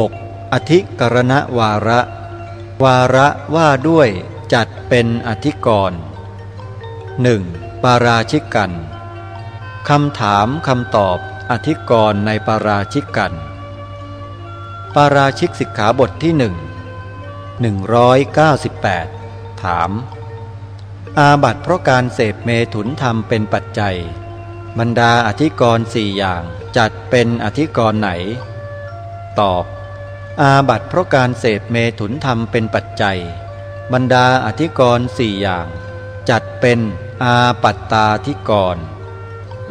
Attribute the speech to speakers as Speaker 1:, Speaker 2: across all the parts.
Speaker 1: 6. อธิกรณวาระ วาระว่าด้วยจัดเป็นอธิกรณ์ 1. ปาราชิกกันคำถามคำตอบอธิกรณ์ในปาราชิกกัน ปาราชิกสิกขาบทที่หนึ่ง198 ถาม อาบัตเพราะการเสพเมถุนธรรมเป็นปัจจัย บรรดาอธิกรณ์สี่อย่างจัดเป็นอธิกรณ์ไหน ตอบ อาบัตเพราะการเสพเมถุนธรรมเป็นปัจจัย บรรดาอธิกรณ์สี่อย่าง จัดเป็นอาปัตตาธิกรณ์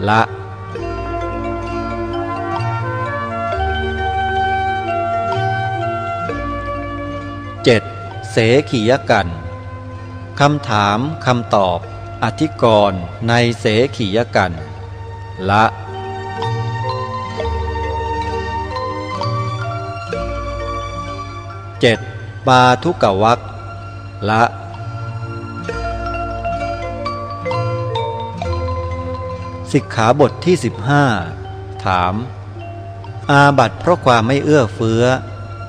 Speaker 1: ละ 7. เสขียกันคำถามคำตอบ อธิกรณ์ในเสขียกัน ละ 7. ปาทุกวักละ สิกขาบทที่ 15 ถาม อาบัตเพราะความไม่เอื้อเฟื้อ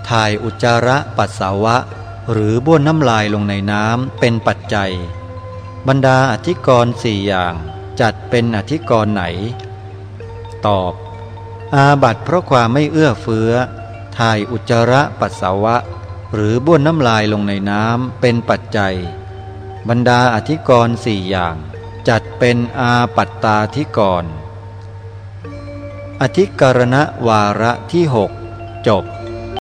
Speaker 1: ถ่ายอุจจาระปัสสาวะ หรือบ้วนน้ำลายลงในน้ำเป็นปัจจัย บรรดาอธิกรณ์สี่อย่างจัดเป็นอธิกรณ์ไหน ตอบ อาบัตเพราะความไม่เอื้อเฟื้อถ่ายอุจจาระปัสสาวะ หรือบ้วนน้ำลายลงในน้ำเป็นปัจจัย บรรดาอธิกรณ์สี่อย่าง จัดเป็นอาปัตตาธิกร อธิกรณวาระที่หกจบ